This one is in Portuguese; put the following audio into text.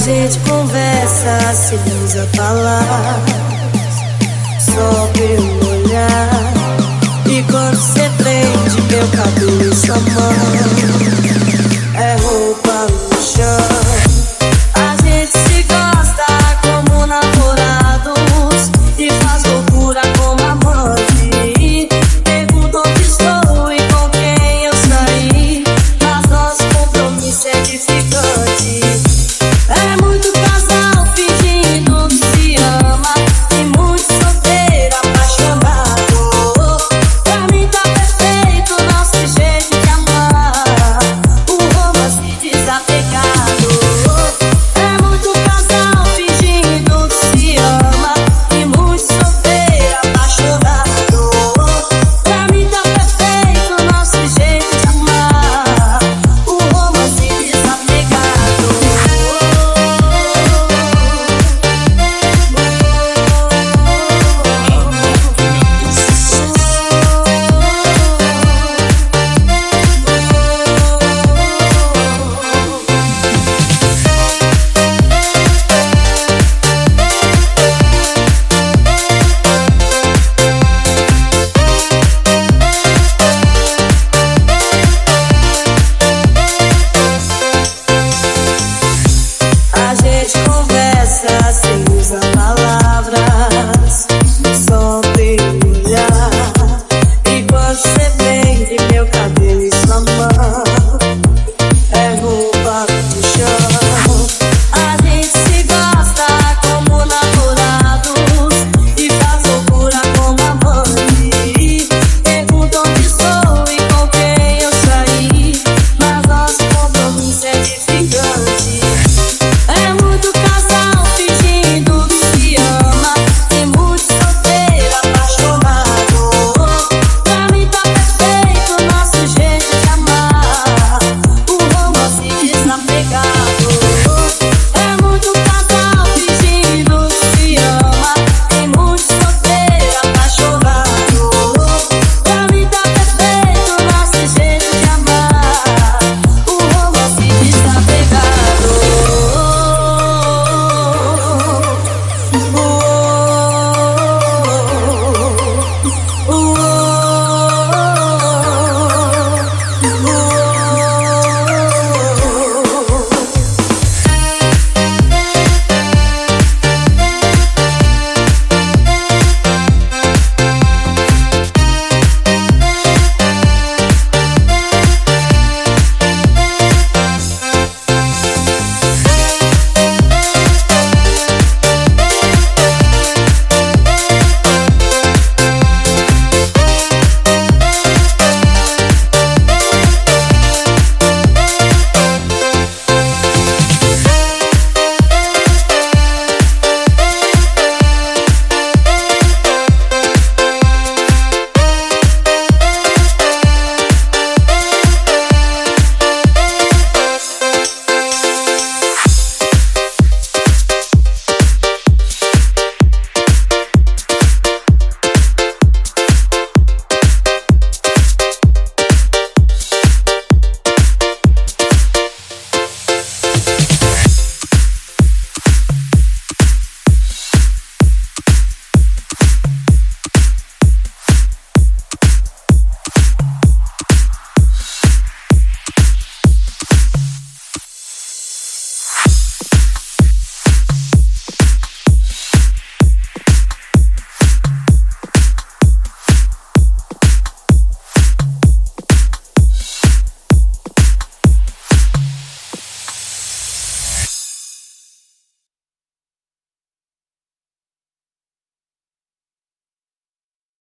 gente conversa sem usar palavras, só pelo olhar. E quando você